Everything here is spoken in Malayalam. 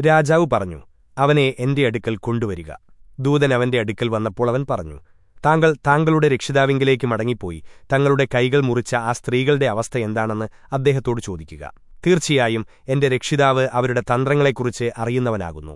രാജാവ് പറഞ്ഞു അവനെ എന്റെ അടുക്കൽ കൊണ്ടുവരിക. ദൂതൻ അവന്റെ അടുക്കൽ വന്നപ്പോൾ അവൻ പറഞ്ഞു താങ്കൾ താങ്കളുടെ രക്ഷിതാവിങ്കിലേക്ക് മടങ്ങിപ്പോയി. തങ്ങളുടെ കൈകൾ മുറിച്ച ആ സ്ത്രീകളുടെ അവസ്ഥ എന്താണെന്ന് അദ്ദേഹത്തോട് ചോദിക്കുക. തീർച്ചയായും എന്റെ രക്ഷിതാവ് അവരുടെ തന്ത്രങ്ങളെക്കുറിച്ച് അറിയുന്നവനാകുന്നു.